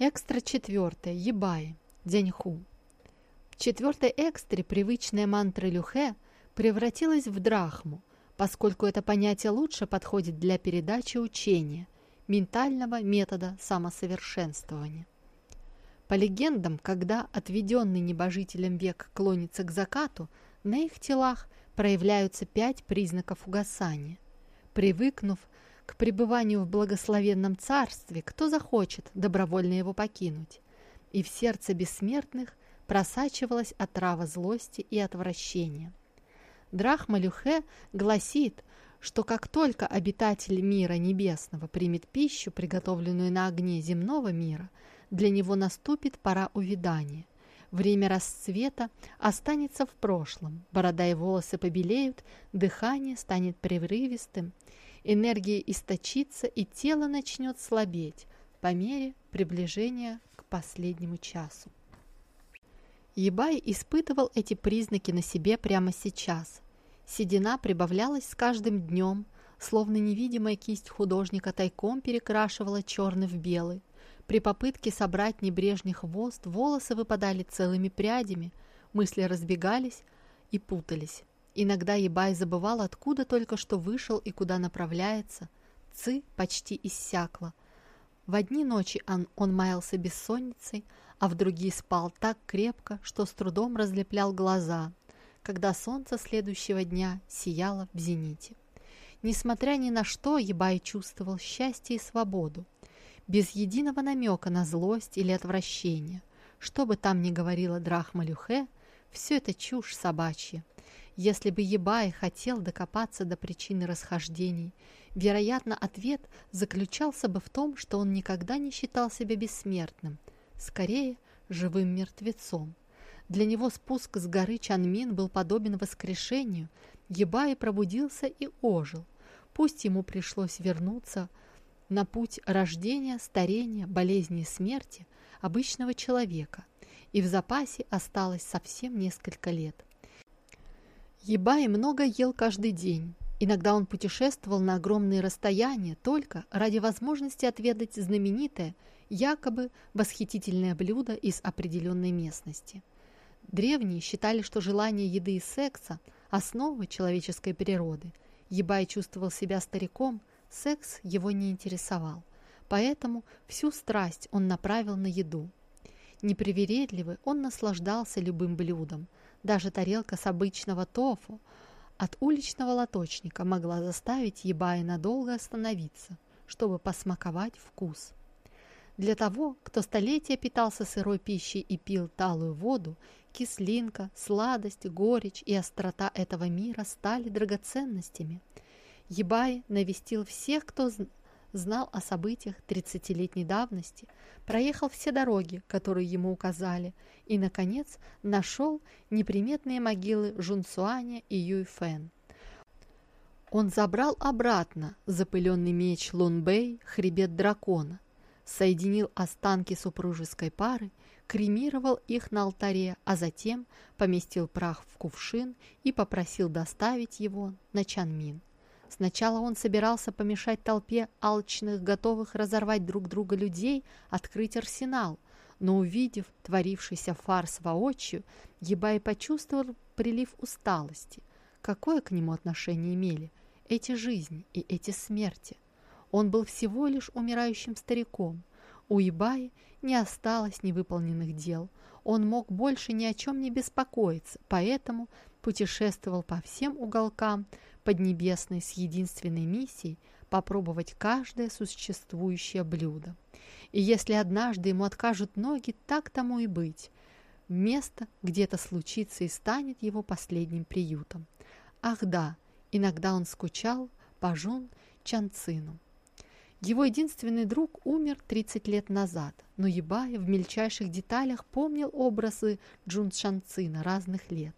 Экстра четвертое. Ебай. Дзяньху. В четвертой экстре привычная мантра Люхе превратилась в драхму, поскольку это понятие лучше подходит для передачи учения, ментального метода самосовершенствования. По легендам, когда отведенный небожителем век клонится к закату, на их телах проявляются пять признаков угасания. Привыкнув к пребыванию в благословенном царстве, кто захочет добровольно его покинуть. И в сердце бессмертных просачивалась отрава злости и отвращения. Драхма Люхе гласит, что как только обитатель мира небесного примет пищу, приготовленную на огне земного мира, для него наступит пора увядания. Время расцвета останется в прошлом, борода и волосы побелеют, дыхание станет прерывистым, энергия источится и тело начнет слабеть по мере приближения к последнему часу. Ебай испытывал эти признаки на себе прямо сейчас. Седина прибавлялась с каждым днем, словно невидимая кисть художника тайком перекрашивала черный в белый. При попытке собрать небрежный хвост волосы выпадали целыми прядями, мысли разбегались и путались. Иногда Ебай забывал, откуда только что вышел и куда направляется. Ци почти иссякла. В одни ночи он, он маялся бессонницей, а в другие спал так крепко, что с трудом разлеплял глаза, когда солнце следующего дня сияло в зените. Несмотря ни на что, Ебай чувствовал счастье и свободу, без единого намека на злость или отвращение. Что бы там ни говорила Драхма Люхе, все это чушь собачья. Если бы Ебай хотел докопаться до причины расхождений, вероятно, ответ заключался бы в том, что он никогда не считал себя бессмертным, скорее, живым мертвецом. Для него спуск с горы Чанмин был подобен воскрешению. Ебай пробудился и ожил. Пусть ему пришлось вернуться на путь рождения, старения, болезни и смерти обычного человека, и в запасе осталось совсем несколько лет. Ебай много ел каждый день. Иногда он путешествовал на огромные расстояния только ради возможности отведать знаменитое, якобы восхитительное блюдо из определенной местности. Древние считали, что желание еды и секса – основа человеческой природы. Ебай чувствовал себя стариком, секс его не интересовал. Поэтому всю страсть он направил на еду. Непривередливый, он наслаждался любым блюдом – даже тарелка с обычного тофу от уличного лоточника могла заставить Ебая надолго остановиться, чтобы посмаковать вкус. Для того, кто столетия питался сырой пищей и пил талую воду, кислинка, сладость, горечь и острота этого мира стали драгоценностями. Ебай навестил всех, кто знал о событиях 30-летней давности, проехал все дороги, которые ему указали, и, наконец, нашел неприметные могилы Жунсуаня и Юйфэн. Он забрал обратно запыленный меч Лунбэй, хребет дракона, соединил останки супружеской пары, кремировал их на алтаре, а затем поместил прах в кувшин и попросил доставить его на Чанмин. Сначала он собирался помешать толпе алчных, готовых разорвать друг друга людей, открыть арсенал, но увидев творившийся фарс воочию, Ебай почувствовал прилив усталости. Какое к нему отношение имели эти жизни и эти смерти? Он был всего лишь умирающим стариком. У Ебаи не осталось невыполненных дел. Он мог больше ни о чем не беспокоиться, поэтому путешествовал по всем уголкам Поднебесной с единственной миссией попробовать каждое существующее блюдо. И если однажды ему откажут ноги, так тому и быть. Место где-то случится и станет его последним приютом. Ах да, иногда он скучал по Жун Чанцину. Его единственный друг умер 30 лет назад, но Ебай в мельчайших деталях помнил образы Джун Чанцина разных лет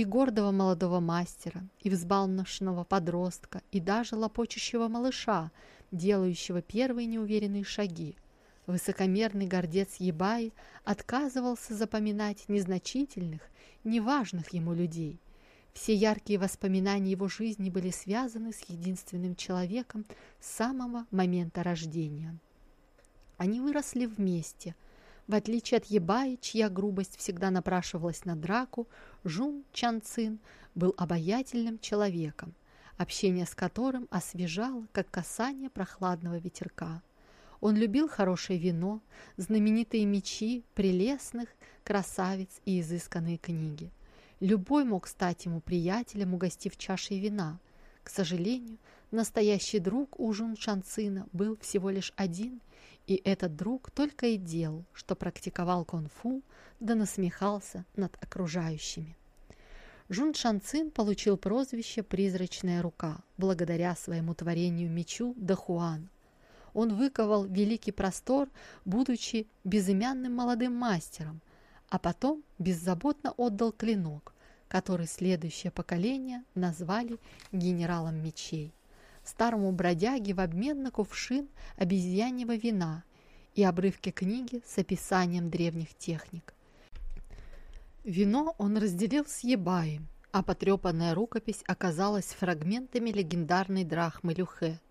и гордого молодого мастера, и взбалмошного подростка, и даже лопочущего малыша, делающего первые неуверенные шаги. Высокомерный гордец Ебай отказывался запоминать незначительных, неважных ему людей. Все яркие воспоминания его жизни были связаны с единственным человеком с самого момента рождения. Они выросли вместе. В отличие от Ебаи, чья грубость всегда напрашивалась на драку, Жун Чан Цин был обаятельным человеком, общение с которым освежало, как касание прохладного ветерка. Он любил хорошее вино, знаменитые мечи, прелестных красавиц и изысканные книги. Любой мог стать ему приятелем, угостив чашей вина. К сожалению, настоящий друг у Жун Шанцина был всего лишь один, и этот друг только и делал, что практиковал кунг-фу, да насмехался над окружающими. Жун Шанцин получил прозвище «Призрачная рука» благодаря своему творению мечу Дахуан. Он выковал великий простор, будучи безымянным молодым мастером, а потом беззаботно отдал клинок, который следующее поколение назвали генералом мечей, старому бродяге в обмен на кувшин обезьяньего вина и обрывки книги с описанием древних техник. Вино он разделил с Ебаем, а потрепанная рукопись оказалась фрагментами легендарной драхмы Люхе –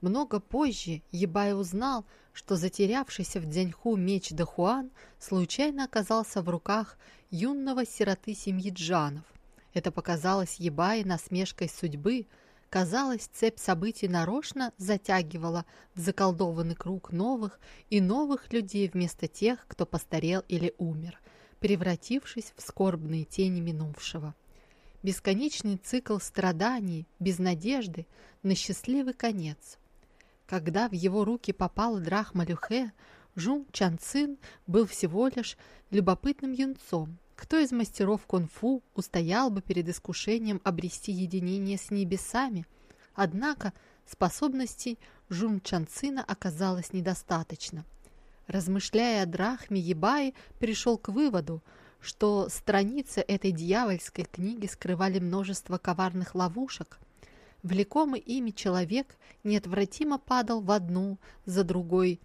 много позже Ебай узнал, что затерявшийся в Дзяньху меч Дахуан случайно оказался в руках юного сироты семьи Джанов. Это показалось Ебае насмешкой судьбы, казалось, цепь событий нарочно затягивала в заколдованный круг новых и новых людей вместо тех, кто постарел или умер, превратившись в скорбные тени минувшего. Бесконечный цикл страданий, без надежды на счастливый конец. Когда в его руки попала драхма Люхе, Жун Чан Цин был всего лишь любопытным юнцом. Кто из мастеров кунг-фу устоял бы перед искушением обрести единение с небесами? Однако способностей Жун Чан Цина оказалось недостаточно. Размышляя о драхме, Ебай пришел к выводу, что страницы этой дьявольской книги скрывали множество коварных ловушек – Влекомый ими человек неотвратимо падал в одну за другой,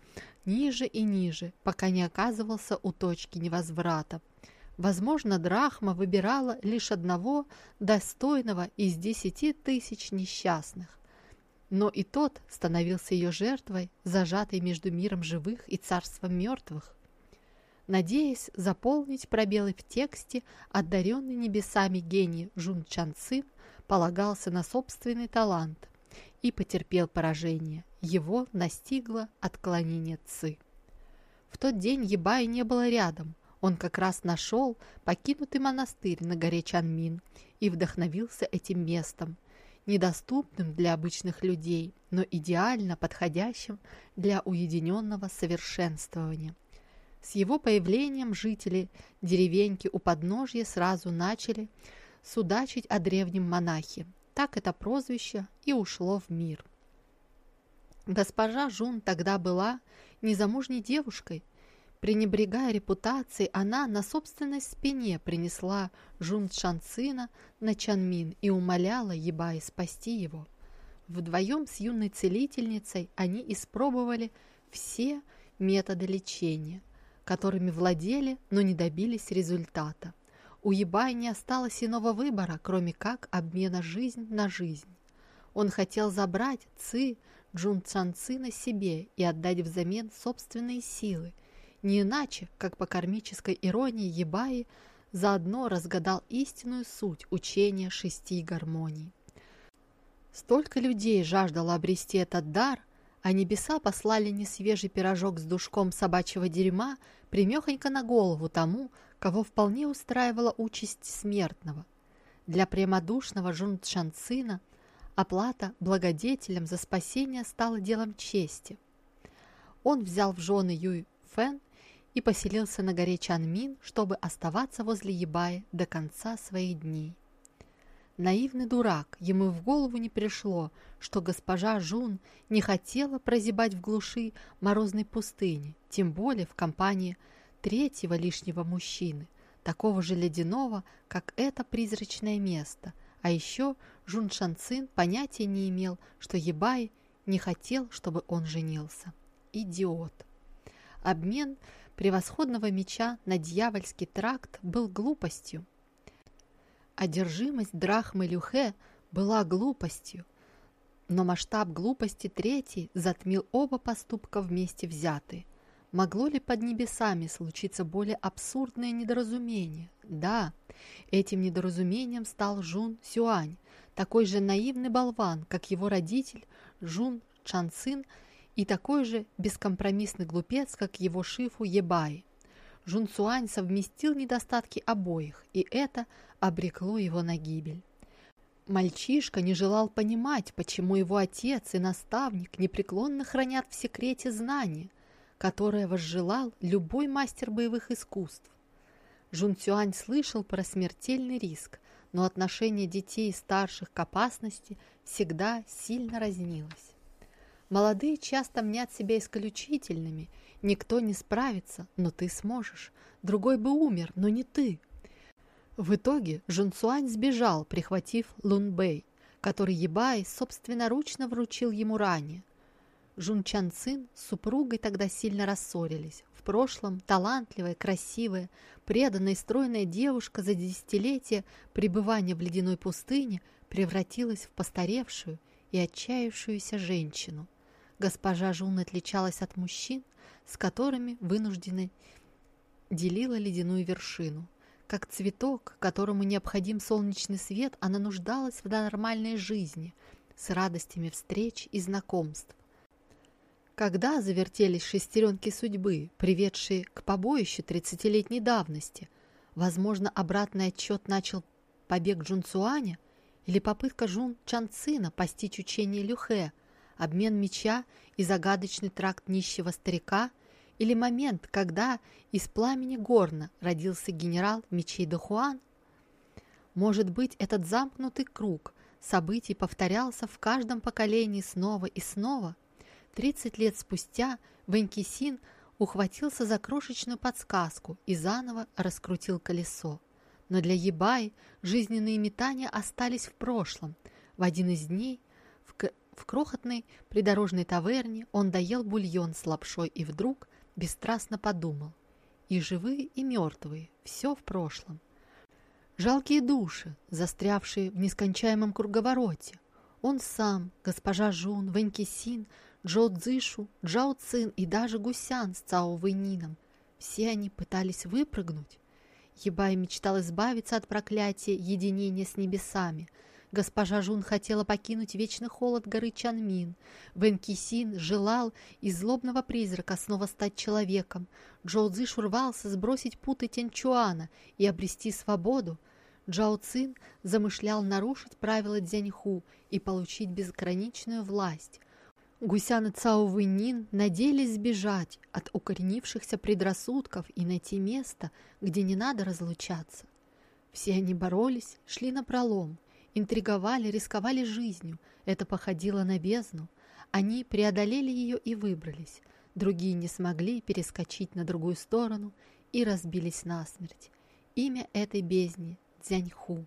ниже и ниже, пока не оказывался у точки невозврата. Возможно, Драхма выбирала лишь одного достойного из десяти тысяч несчастных. Но и тот становился ее жертвой, зажатой между миром живых и царством мертвых. Надеясь заполнить пробелы в тексте, одаренный небесами гений Жун Чан Цин полагался на собственный талант и потерпел поражение. Его настигло отклонение Ци. В тот день Ебай не было рядом. Он как раз нашел покинутый монастырь на горе Чанмин и вдохновился этим местом, недоступным для обычных людей, но идеально подходящим для уединенного совершенствования. С его появлением жители деревеньки у подножья сразу начали судачить о древнем монахе. Так это прозвище и ушло в мир. Госпожа Жун тогда была незамужней девушкой. Пренебрегая репутацией, она на собственной спине принесла Жун Шанцина на Чанмин и умоляла Ебай спасти его. Вдвоем с юной целительницей они испробовали все методы лечения, которыми владели, но не добились результата. У Ебай не осталось иного выбора, кроме как обмена жизнь на жизнь. Он хотел забрать Ци Джун Цан Ци на себе и отдать взамен собственные силы, не иначе, как по кармической иронии Ебаи заодно разгадал истинную суть учения шести гармоний. Столько людей жаждало обрести этот дар, а небеса послали несвежий пирожок с душком собачьего дерьма примехонько на голову тому, кого вполне устраивала участь смертного. Для прямодушного Жун Шанцина оплата благодетелям за спасение стала делом чести. Он взял в жены Юй Фэн и поселился на горе Чанмин, чтобы оставаться возле Ебаи до конца своих дней. Наивный дурак, ему в голову не пришло, что госпожа Жун не хотела прозябать в глуши морозной пустыни, тем более в компании третьего лишнего мужчины, такого же ледяного, как это призрачное место. А еще Жун Шанцин понятия не имел, что Ебай не хотел, чтобы он женился. Идиот. Обмен превосходного меча на дьявольский тракт был глупостью. Одержимость Драхмы Люхе была глупостью. но масштаб глупости третий затмил оба поступка вместе взятые. Могло ли под небесами случиться более абсурдное недоразумение? Да, этим недоразумением стал Жун Сюань, такой же наивный болван, как его родитель Жун Чанцин, и такой же бескомпромиссный глупец, как его шифу Ебай. Жун Сюань совместил недостатки обоих, и это обрекло его на гибель. Мальчишка не желал понимать, почему его отец и наставник непреклонно хранят в секрете знания, которое возжелал любой мастер боевых искусств. Жун Цюань слышал про смертельный риск, но отношение детей старших к опасности всегда сильно разнилось. Молодые часто мнят себя исключительными. Никто не справится, но ты сможешь. Другой бы умер, но не ты. В итоге Жун Цюань сбежал, прихватив Лун Бэй, который Ебай собственноручно вручил ему ранее – Жун Чан Цин с супругой тогда сильно рассорились. В прошлом талантливая, красивая, преданная и стройная девушка за десятилетия пребывания в ледяной пустыне превратилась в постаревшую и отчаявшуюся женщину. Госпожа Жун отличалась от мужчин, с которыми вынуждены делила ледяную вершину. Как цветок, которому необходим солнечный свет, она нуждалась в нормальной жизни, с радостями встреч и знакомств. Когда завертелись шестеренки судьбы, приведшие к побоищу тридцатилетней давности? Возможно, обратный отчет начал побег Джун Цуаня или попытка Жун Чанцина постичь учение Люхе, обмен меча и загадочный тракт нищего старика, или момент, когда из пламени горна родился генерал мечей Дохуан? Может быть, этот замкнутый круг событий повторялся в каждом поколении снова и снова – Тридцать лет спустя Венкисин ухватился за крошечную подсказку и заново раскрутил колесо. Но для Ебай жизненные метания остались в прошлом. В один из дней в, крохотной придорожной таверне он доел бульон с лапшой и вдруг бесстрастно подумал. И живые, и мертвые, все в прошлом. Жалкие души, застрявшие в нескончаемом круговороте. Он сам, госпожа Жун, Венкисин – Джо Цзышу, Джао Цин и даже Гусян с Цао Вэйнином. Все они пытались выпрыгнуть. Ебай мечтал избавиться от проклятия единения с небесами. Госпожа Жун хотела покинуть вечный холод горы Чанмин. Вэн Кисин желал из злобного призрака снова стать человеком. Джоу Цзыш урвался сбросить путы Тянчуана и обрести свободу. Джао Цин замышлял нарушить правила Дзяньху и получить безграничную власть. Гусян и Цао Вэнин надеялись сбежать от укоренившихся предрассудков и найти место, где не надо разлучаться. Все они боролись, шли на пролом, интриговали, рисковали жизнью. Это походило на бездну. Они преодолели ее и выбрались. Другие не смогли перескочить на другую сторону и разбились насмерть. Имя этой бездни – Дзяньху.